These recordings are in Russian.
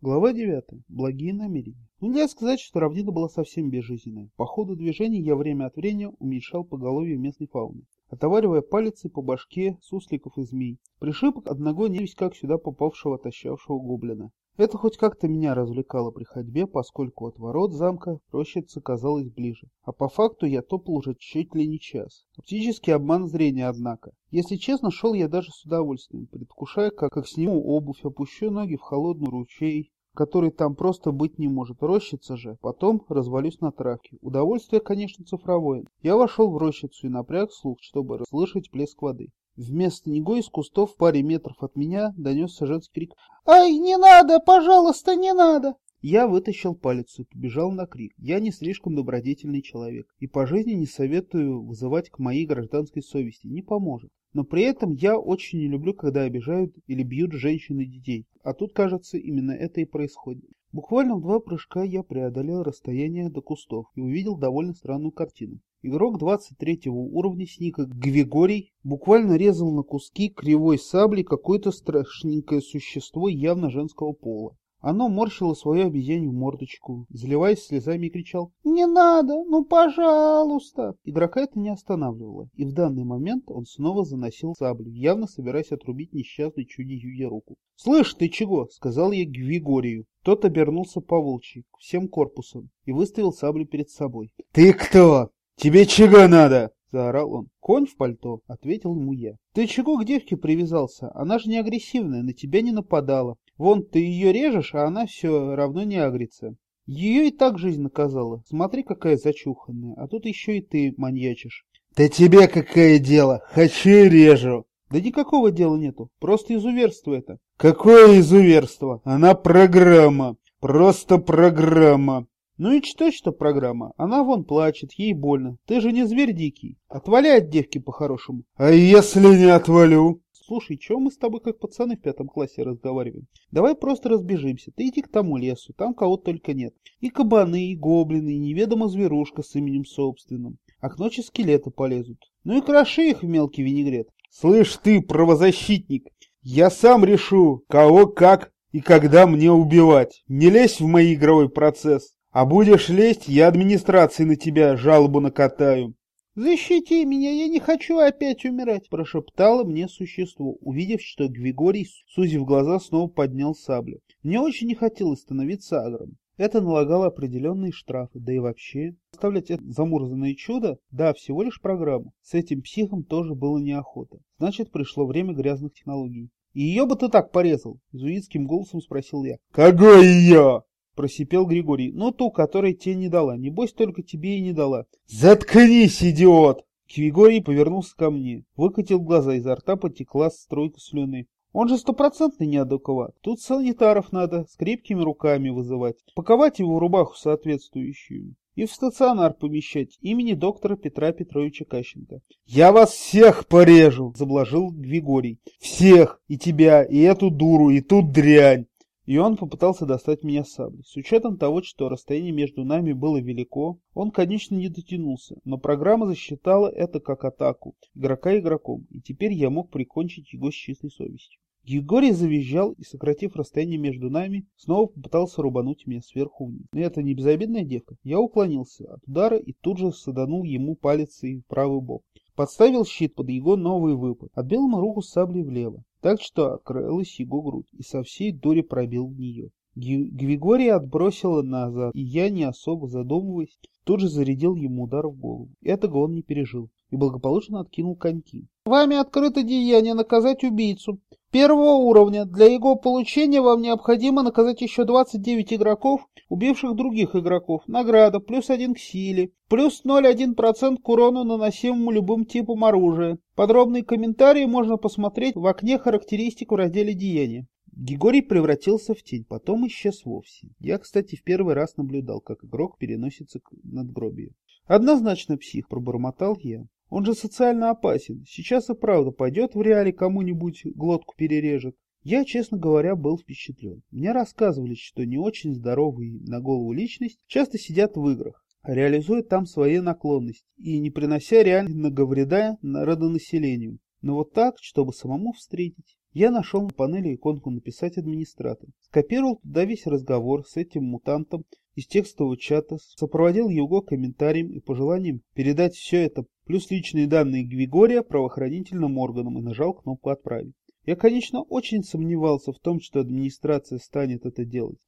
Глава 9. Благие намерения. Нельзя сказать, что равнина была совсем безжизненная. По ходу движения я время от времени уменьшал поголовье местной фауны, отоваривая палицы по башке сусликов и змей. Пришибок одного невесть как сюда попавшего отощавшего гоблина. Это хоть как-то меня развлекало при ходьбе, поскольку от ворот замка рощица казалась ближе. А по факту я топал уже чуть ли не час. Оптический обман зрения, однако. Если честно, шел я даже с удовольствием, предвкушая, как, как сниму обувь, опущу ноги в холодный ручей, который там просто быть не может. Рощица же. Потом развалюсь на травке. Удовольствие, конечно, цифровое. Я вошел в рощицу и напряг слух, чтобы расслышать плеск воды. Вместо него из кустов в паре метров от меня донесся женский крик «Ай, не надо, пожалуйста, не надо!» Я вытащил палец и побежал на крик. Я не слишком добродетельный человек, и по жизни не советую вызывать к моей гражданской совести, не поможет. Но при этом я очень не люблю, когда обижают или бьют женщин и детей. А тут, кажется, именно это и происходит. Буквально в два прыжка я преодолел расстояние до кустов и увидел довольно странную картину. Игрок 23 уровня с ника Гвигорий буквально резал на куски кривой саблей какое-то страшненькое существо явно женского пола. Оно морщило свою обезьянью мордочку, заливаясь слезами и кричал «Не надо, ну пожалуйста!». Игрока это не останавливало, и в данный момент он снова заносил саблю, явно собираясь отрубить несчастной чуди-юде руку. «Слышь, ты чего?» — сказал я Гвигорию. Тот обернулся по волчьи, всем корпусом, и выставил саблю перед собой. «Ты кто? Тебе чего надо?» — заорал он. «Конь в пальто», — ответил ему я. «Ты чего к девке привязался? Она же не агрессивная, на тебя не нападала. Вон ты ее режешь, а она все равно не агрится. Ее и так жизнь наказала. Смотри, какая зачуханная. А тут еще и ты маньячишь. Да тебе какое дело? Хочу и режу. Да никакого дела нету. Просто изуверство это. Какое изуверство? Она программа. Просто программа. Ну и что, что программа? Она вон плачет, ей больно. Ты же не зверь дикий. Отвали от девки по-хорошему. А если не отвалю? Слушай, чего мы с тобой как пацаны в пятом классе разговариваем? Давай просто разбежимся. Ты иди к тому лесу, там кого только нет. И кабаны, и гоблины, и неведомо зверушка с именем собственным. А к ночи скелеты полезут. Ну и кроши их в мелкий винегрет. Слышь ты, правозащитник, я сам решу, кого, как и когда мне убивать. Не лезь в мой игровой процесс. А будешь лезть, я администрации на тебя жалобу накатаю. «Защити меня, я не хочу опять умирать!» – прошептало мне существо, увидев, что Григорий, сузив глаза, снова поднял саблю. Мне очень не хотелось становиться агром. Это налагало определенные штрафы, да и вообще. Оставлять это замурзанное чудо, да, всего лишь программу. С этим психом тоже было неохота. Значит, пришло время грязных технологий. «И ее бы ты так порезал?» – изуитским голосом спросил я. «Какой ее?» Просипел Григорий. Ну, ту, которая тебе не дала. Небось, только тебе и не дала. Заткнись, идиот! Григорий повернулся ко мне. Выкатил глаза, изо рта потекла стройка слюны. Он же стопроцентно неадекват. Тут санитаров надо с крепкими руками вызывать. Паковать его в рубаху соответствующую. И в стационар помещать имени доктора Петра Петровича Кащенко. «Я вас всех порежу!» – заблажил Григорий. «Всех! И тебя, и эту дуру, и ту дрянь! И он попытался достать меня саблей. С учетом того, что расстояние между нами было велико, он, конечно, не дотянулся, но программа засчитала это как атаку игрока игроком, и теперь я мог прикончить его с чистой совестью. Григорий завизжал и, сократив расстояние между нами, снова попытался рубануть меня сверху вниз. Но это не безобидная девка. Я уклонился от удара и тут же саданул ему палец в правый бок. Подставил щит под его новый выпад. Отбил ему руку саблей влево так что открылась его грудь, и со всей дури пробил в нее. Григория отбросила назад, и я, не особо задумываясь, тут же зарядил ему удар в голову. Этого он не пережил и благополучно откинул коньки. «Вами открыто деяние наказать убийцу. Первого уровня. Для его получения вам необходимо наказать еще 29 игроков, убивших других игроков. Награда плюс 1 к силе, плюс 0,1% к урону, наносимому любым типом оружия. Подробные комментарии можно посмотреть в окне характеристик в разделе «Деяния». Григорий превратился в тень, потом исчез вовсе. Я, кстати, в первый раз наблюдал, как игрок переносится к надгробию. Однозначно псих, пробормотал я. Он же социально опасен. Сейчас и правда пойдет в реале кому-нибудь глотку перережет. Я, честно говоря, был впечатлен. Мне рассказывали, что не очень здоровые на голову личность часто сидят в играх, реализуя там свои наклонности и не принося реального вреда народонаселению. Но вот так, чтобы самому встретить. Я нашел на панели иконку «Написать администратор». Скопировал туда весь разговор с этим мутантом из текстового чата, сопроводил его комментарием и пожеланием передать все это, плюс личные данные Григория правоохранительным органам и нажал кнопку «Отправить». Я, конечно, очень сомневался в том, что администрация станет это делать.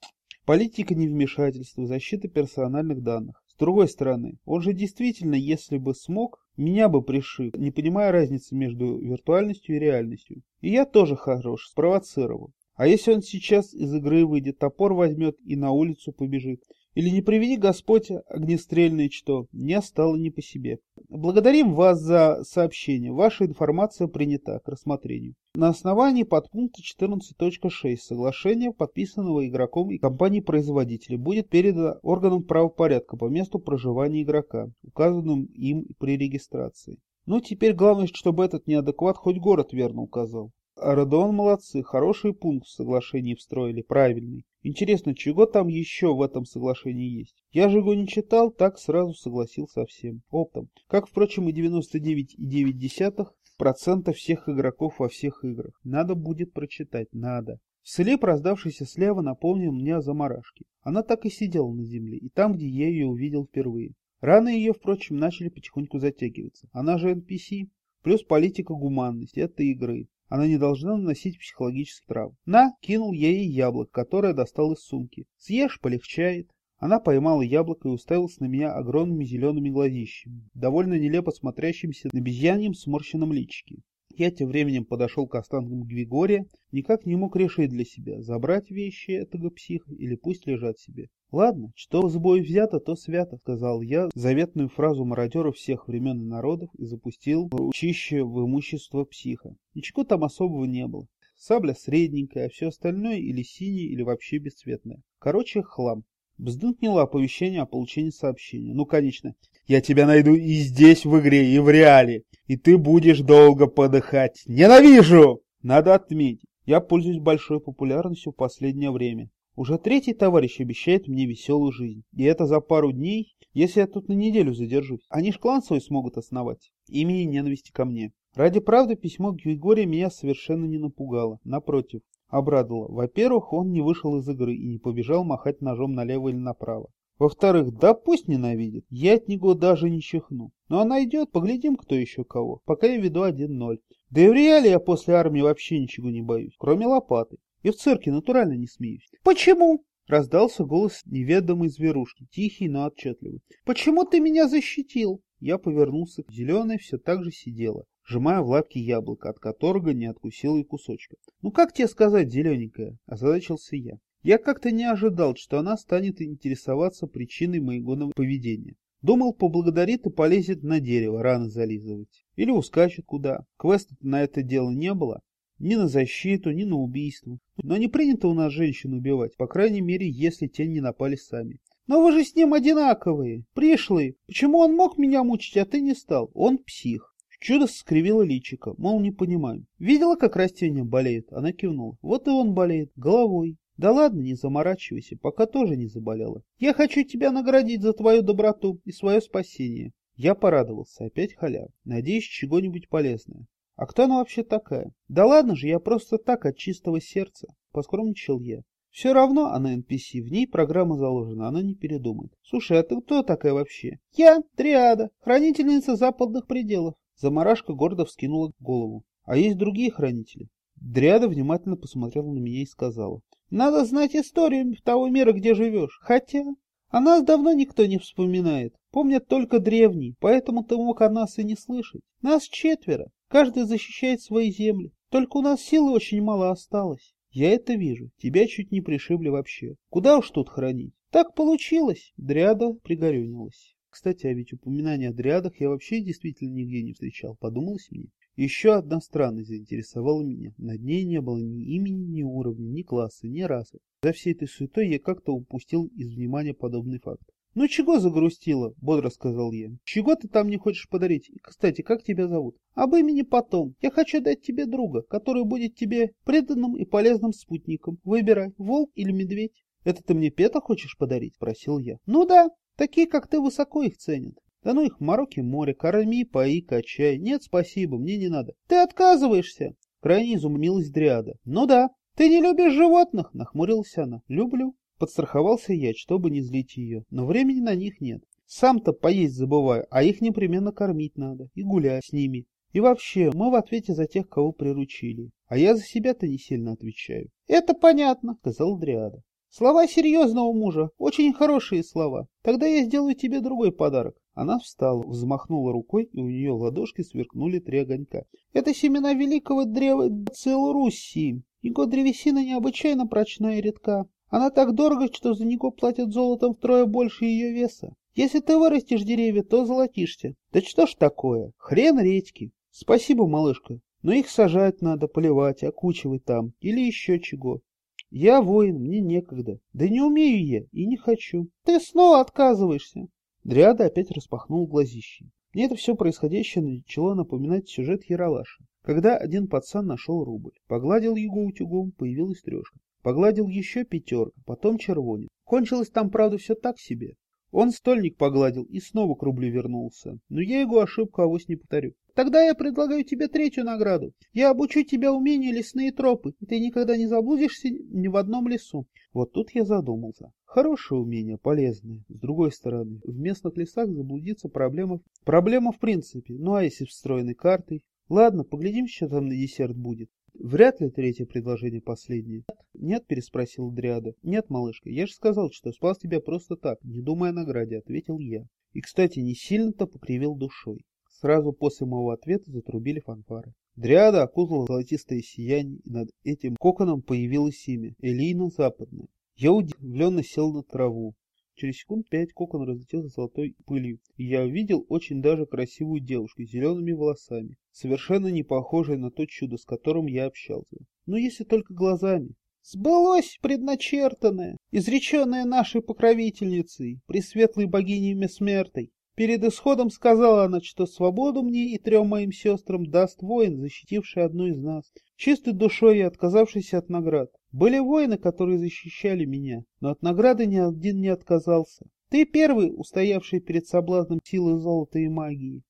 Политика невмешательства, защита персональных данных. С другой стороны, он же действительно, если бы смог, меня бы пришиб, не понимая разницы между виртуальностью и реальностью. И я тоже хорош, спровоцировал. А если он сейчас из игры выйдет, топор возьмет и на улицу побежит? Или не приведи Господь огнестрельное что, не стало не по себе. Благодарим вас за сообщение. Ваша информация принята к рассмотрению. На основании подпункта 14.6 соглашения, подписанного игроком и компанией-производителя, будет передано органам правопорядка по месту проживания игрока, указанным им при регистрации. Ну, теперь главное, чтобы этот неадекват хоть город верно указал. А Родон молодцы, хороший пункт в соглашении встроили, правильный. Интересно, чего там еще в этом соглашении есть? Я же его не читал, так сразу согласился со всем. Оптом. Как, впрочем, и 99,9% всех игроков во всех играх. Надо будет прочитать, надо. Слеп, раздавшийся слева, напомнил мне о заморашке. Она так и сидела на земле, и там, где я ее увидел впервые. Раны ее, впрочем, начали потихоньку затягиваться. Она же NPC, плюс политика гуманности этой игры. Она не должна наносить психологический травм. На, кинул ей яблоко, которое достал из сумки. Съешь, полегчает. Она поймала яблоко и уставилась на меня огромными зелеными глазищами, довольно нелепо смотрящимся на обезьяньем сморщенном личике. Я тем временем подошел к останкам Григория, никак не мог решить для себя, забрать вещи этого психа или пусть лежат себе. «Ладно, что с бою взято, то свято», — сказал я заветную фразу мародеров всех времен и народов и запустил ручище в имущество психа. Ничего там особого не было. Сабля средненькая, а все остальное или синее, или вообще бесцветное. Короче, хлам. Бздынкнуло оповещение о получении сообщения. Ну, конечно, я тебя найду и здесь в игре, и в реале, и ты будешь долго подыхать. Ненавижу! Надо отметить, я пользуюсь большой популярностью в последнее время. Уже третий товарищ обещает мне веселую жизнь. И это за пару дней, если я тут на неделю задержусь. Они ж клан свой смогут основать. Имени ненависти ко мне. Ради правды письмо Григория меня совершенно не напугало. Напротив, обрадовало. Во-первых, он не вышел из игры и не побежал махать ножом налево или направо. Во-вторых, да пусть ненавидит, я от него даже не чихну. Но она идет, поглядим, кто еще кого. Пока я веду 1-0. Да и в реале я после армии вообще ничего не боюсь, кроме лопаты. И в цирке натурально не смеюсь. Почему? Раздался голос неведомой зверушки, тихий, но отчетливый. «Почему ты меня защитил?» Я повернулся, зеленая все так же сидела, сжимая в лапке яблоко, от которого не откусила и кусочка. «Ну как тебе сказать, зелененькая?» – озадачился я. Я как-то не ожидал, что она станет интересоваться причиной моего поведения. Думал, поблагодарит и полезет на дерево рано зализывать. Или ускачет куда. Квеста на это дело не было. Ни на защиту, ни на убийство. Но не принято у нас женщин убивать, по крайней мере, если те не напали сами. Но вы же с ним одинаковые, пришлые. Почему он мог меня мучить, а ты не стал? Он псих. Чудо скривило личико, мол, не понимаю. Видела, как растение болеет? Она кивнула. Вот и он болеет, головой. Да ладно, не заморачивайся, пока тоже не заболела. Я хочу тебя наградить за твою доброту и свое спасение. Я порадовался, опять халяв. Надеюсь, чего-нибудь полезное. А кто она вообще такая? Да ладно же, я просто так от чистого сердца. Поскромничал я. Все равно она NPC, в ней программа заложена, она не передумает. Слушай, а ты кто такая вообще? Я, Триада, хранительница западных пределов. Замарашка гордо вскинула голову. А есть другие хранители? Дриада внимательно посмотрела на меня и сказала. Надо знать историю того мира, где живешь. Хотя, о нас давно никто не вспоминает. Помнят только древние, поэтому ты мог о нас и не слышать. Нас четверо. Каждый защищает свои земли. Только у нас силы очень мало осталось. Я это вижу. Тебя чуть не пришибли вообще. Куда уж тут хранить? Так получилось. Дриада пригорюнилась. Кстати, а ведь упоминания о дриадах я вообще действительно нигде не встречал. Подумалось мне. Еще одна странность заинтересовала меня. Над ней не было ни имени, ни уровня, ни класса, ни расы. За всей этой суетой я как-то упустил из внимания подобный факт. «Ну чего загрустила?» — бодро сказал я. «Чего ты там не хочешь подарить? И, кстати, как тебя зовут?» «Об имени потом. Я хочу дать тебе друга, который будет тебе преданным и полезным спутником. Выбирай, волк или медведь». «Это ты мне Пета хочешь подарить?» — просил я. «Ну да, такие, как ты, высоко их ценят». «Да ну их мороки море, корми, пои, качай. Нет, спасибо, мне не надо». «Ты отказываешься?» Крайне изумилась Дриада. Ну да. Ты не любишь животных? Нахмурилась она. Люблю. Подстраховался я, чтобы не злить ее, но времени на них нет. Сам-то поесть забываю, а их непременно кормить надо и гулять с ними. И вообще, мы в ответе за тех, кого приручили. А я за себя-то не сильно отвечаю. Это понятно, сказал Дриада. Слова серьезного мужа, очень хорошие слова. Тогда я сделаю тебе другой подарок. Она встала, взмахнула рукой, и у нее в ладошке сверкнули три огонька. Это семена великого древа Целоруссии. Его древесина необычайно прочная и редка. Она так дорого, что за него платят золотом втрое больше ее веса. Если ты вырастешь деревья, то золотишься. Да что ж такое? Хрен редьки. Спасибо, малышка. Но их сажать надо, поливать, окучивать там, или еще чего. Я воин, мне некогда. Да не умею я и не хочу. Ты снова отказываешься. Дриада опять распахнул глазищи. Мне это все происходящее начало напоминать сюжет Яралаша. Когда один пацан нашел рубль, погладил его утюгом, появилась трешка. Погладил еще пятерка, потом червонец. Кончилось там, правда, все так себе. Он стольник погладил и снова к рублю вернулся. Но я его ошибку авось не повторю. Тогда я предлагаю тебе третью награду. Я обучу тебя умению лесные тропы, и ты никогда не заблудишься ни в одном лесу. Вот тут я задумался. Хорошее умение, полезное. С другой стороны, в местных лесах заблудиться проблема... Проблема в принципе. Ну а если встроенной картой? Ладно, поглядим, что там на десерт будет. Вряд ли третье предложение последнее. Нет, переспросил Дриада. Нет, малышка, я же сказал, что спас тебя просто так, не думая о награде, ответил я. И, кстати, не сильно-то покривил душой. Сразу после моего ответа затрубили фанфары. Дриада окутала золотистое сияние, и над этим коконом появилось имя — Элина Западная. Я удивленно сел на траву. Через секунд пять кокон разлетелся золотой пылью, и я увидел очень даже красивую девушку с зелеными волосами, совершенно не похожей на то чудо, с которым я общался. Но если только глазами. Сбылось предначертанное, изреченное нашей покровительницей, пресветлой богиней Месмертой. Перед исходом сказала она, что свободу мне и трем моим сестрам даст воин, защитивший одну из нас, чистой душой и отказавшийся от наград. Были воины, которые защищали меня, но от награды ни один не отказался. Ты первый, устоявший перед соблазном силы золота и магии.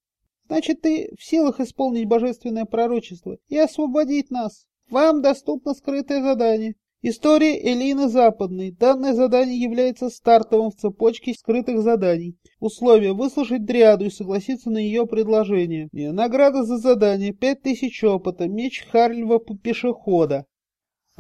Значит, ты в силах исполнить божественное пророчество и освободить нас. Вам доступно скрытое задание. История Элины Западной. Данное задание является стартовым в цепочке скрытых заданий. Условие – выслушать Дриаду и согласиться на ее предложение. Награда за задание – 5000 опыта, меч Харльва пешехода.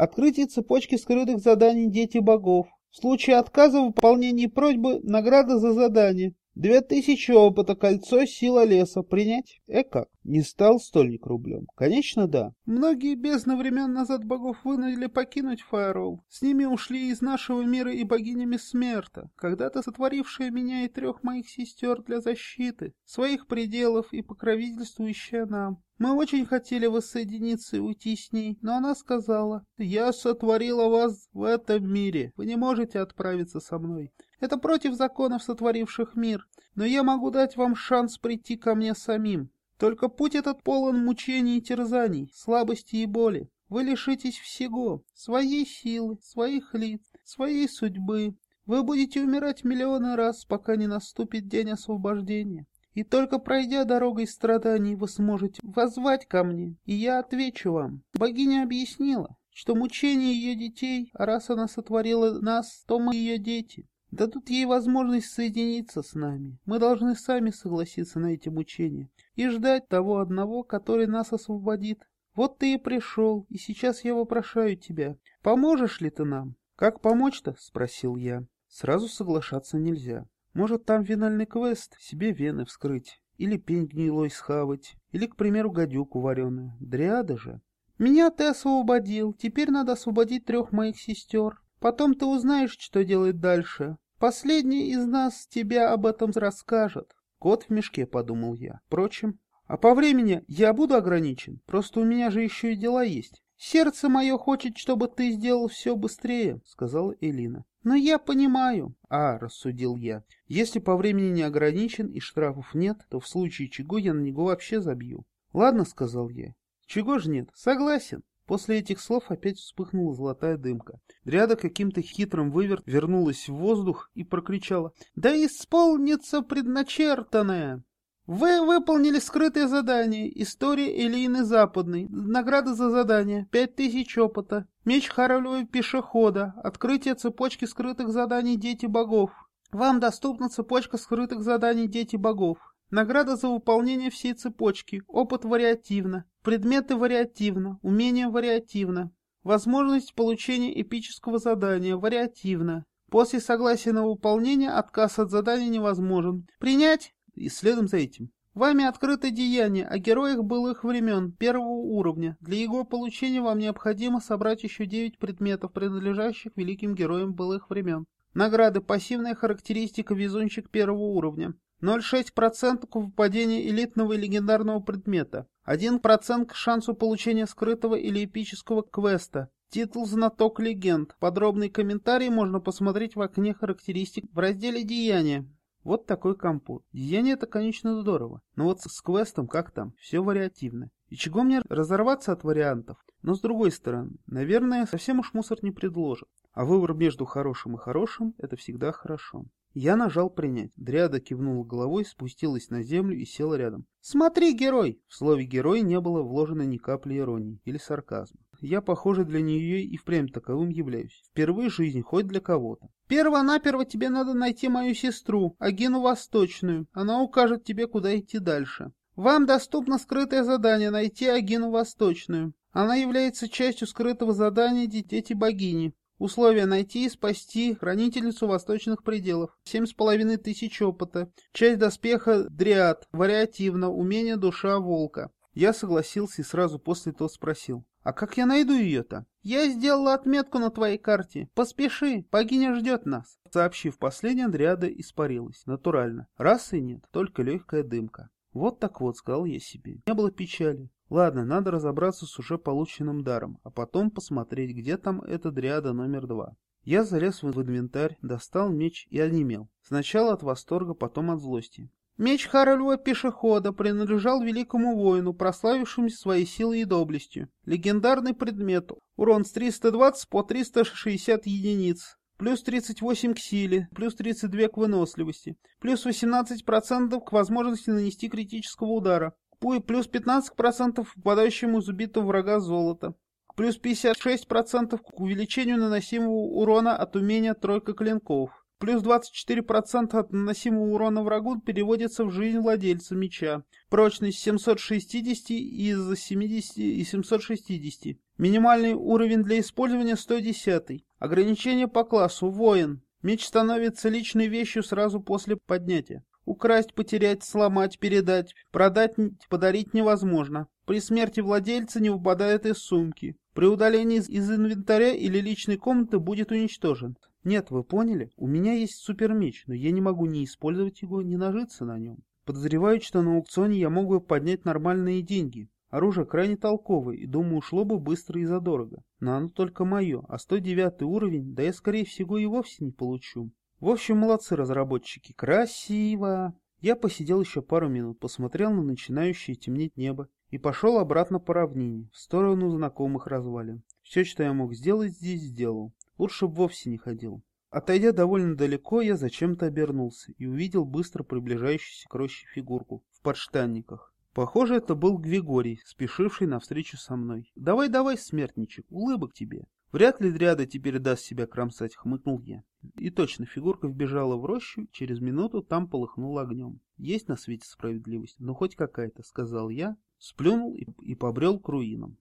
Открытие цепочки скрытых заданий «Дети богов». В случае отказа в выполнении просьбы – награда за задание. Две тысячи опыта, кольцо, сила леса. Принять? Э? Не стал стольник рублем? Конечно, да. Многие бездны времен назад богов вынудили покинуть Фаерол. С ними ушли из нашего мира и богинями смерта, когда-то сотворившая меня и трех моих сестер для защиты, своих пределов и покровительствующая нам. Мы очень хотели воссоединиться и уйти с ней, но она сказала, «Я сотворила вас в этом мире, вы не можете отправиться со мной». Это против законов, сотворивших мир, но я могу дать вам шанс прийти ко мне самим. Только путь этот полон мучений и терзаний, слабости и боли. Вы лишитесь всего, своей силы, своих лиц, своей судьбы. Вы будете умирать миллионы раз, пока не наступит день освобождения. И только пройдя дорогой страданий, вы сможете воззвать ко мне, и я отвечу вам. Богиня объяснила, что мучение ее детей, а раз она сотворила нас, то мы ее дети дадут ей возможность соединиться с нами. Мы должны сами согласиться на эти мучения и ждать того одного, который нас освободит. Вот ты и пришел, и сейчас я вопрошаю тебя, поможешь ли ты нам? Как помочь-то? — спросил я. Сразу соглашаться нельзя. Может, там финальный квест, себе вены вскрыть, или пень гнилой схавать, или, к примеру, гадюку вареную. Дриада же. Меня ты освободил, теперь надо освободить трех моих сестер. Потом ты узнаешь, что делать дальше. Последний из нас тебя об этом расскажет. Кот в мешке, подумал я. Впрочем, а по времени я буду ограничен, просто у меня же еще и дела есть. Сердце мое хочет, чтобы ты сделал все быстрее, сказала Элина. Но я понимаю. А, рассудил я, если по времени не ограничен и штрафов нет, то в случае чего я на него вообще забью. Ладно, сказал я. Чего ж нет, согласен. После этих слов опять вспыхнула золотая дымка. Дряда каким-то хитрым выверт вернулась в воздух и прокричала. «Да исполнится предначертанное!» Вы выполнили скрытое задание. История Элины Западной. Награда за задание. Пять тысяч опыта. Меч Харалева пешехода. Открытие цепочки скрытых заданий Дети Богов. Вам доступна цепочка скрытых заданий Дети Богов. Награда за выполнение всей цепочки. Опыт вариативно. Предметы вариативно. Умения вариативно. Возможность получения эпического задания вариативно. После согласия на выполнение отказ от задания невозможен. Принять? и следом за этим. Вами открыто деяние о героях былых времен первого уровня. Для его получения вам необходимо собрать еще 9 предметов, принадлежащих великим героям былых времен. Награды. Пассивная характеристика везунчик первого уровня. 0,6% к выпадению элитного и легендарного предмета. 1% к шансу получения скрытого или эпического квеста. Титул «Знаток легенд». Подробный комментарий можно посмотреть в окне характеристик в разделе «Деяния». Вот такой компот. Деяние это, конечно, здорово. Но вот с квестом как там? Все вариативно. И чего мне разорваться от вариантов? Но с другой стороны, наверное, совсем уж мусор не предложат. А выбор между хорошим и хорошим – это всегда хорошо. Я нажал «Принять». Дриада кивнула головой, спустилась на землю и села рядом. «Смотри, герой!» В слове «герой» не было вложено ни капли иронии или сарказма. Я, похоже, для нее и впрямь таковым являюсь. Впервые в жизни, хоть для кого-то. Перво-наперво тебе надо найти мою сестру, Агину Восточную. Она укажет тебе, куда идти дальше. Вам доступно скрытое задание найти Агину Восточную. Она является частью скрытого задания «Дети богини». Условия найти и спасти хранительницу восточных пределов. Семь с половиной тысяч опыта. Часть доспеха Дриад. Вариативно. Умение душа волка. Я согласился и сразу после того спросил. А как я найду ее-то? Я сделала отметку на твоей карте. Поспеши, богиня ждет нас. Сообщив последнее, Дриада испарилась. Натурально. Расы нет, только легкая дымка. Вот так вот, сказал я себе. Не было печали. Ладно, надо разобраться с уже полученным даром, а потом посмотреть, где там эта дриада номер два. Я залез в инвентарь, достал меч и онемел. Сначала от восторга, потом от злости. Меч Харальва Пешехода принадлежал великому воину, прославившемуся своей силой и доблестью. Легендарный предмет. Урон с 320 по 360 единиц. Плюс 38 к силе, плюс 32 к выносливости, плюс 18% к возможности нанести критического удара, плюс 15% попадающему из убитого врага золота, плюс 56% к увеличению наносимого урона от умения тройка клинков, плюс 24% от наносимого урона врагу переводится в жизнь владельца меча, прочность 760 из 70 и 760, минимальный уровень для использования 110, ограничение по классу. Воин, меч становится личной вещью сразу после поднятия. Украсть, потерять, сломать, передать, продать, подарить невозможно. При смерти владельца не выпадает из сумки. При удалении из инвентаря или личной комнаты будет уничтожен. Нет, вы поняли? У меня есть супермеч, но я не могу ни использовать его, ни нажиться на нем. Подозреваю, что на аукционе я мог бы поднять нормальные деньги. Оружие крайне толковое, и думаю, ушло бы быстро и задорого. Но оно только мое, а 109 уровень, да я скорее всего и вовсе не получу. В общем, молодцы разработчики. Красиво. Я посидел еще пару минут, посмотрел на начинающее темнеть небо и пошел обратно по равнине, в сторону знакомых развалин. Все, что я мог сделать здесь, сделал. Лучше бы вовсе не ходил. Отойдя довольно далеко, я зачем-то обернулся и увидел быстро приближающуюся к роще фигурку в подштанниках. Похоже, это был Григорий, спешивший навстречу со мной. «Давай-давай, смертничек, улыбок тебе!» Вряд ли дряда теперь даст себя кромсать, хмыкнул я. И точно, фигурка вбежала в рощу, через минуту там полыхнула огнем. Есть на свете справедливость, но хоть какая-то, сказал я, сплюнул и, и побрел к руинам.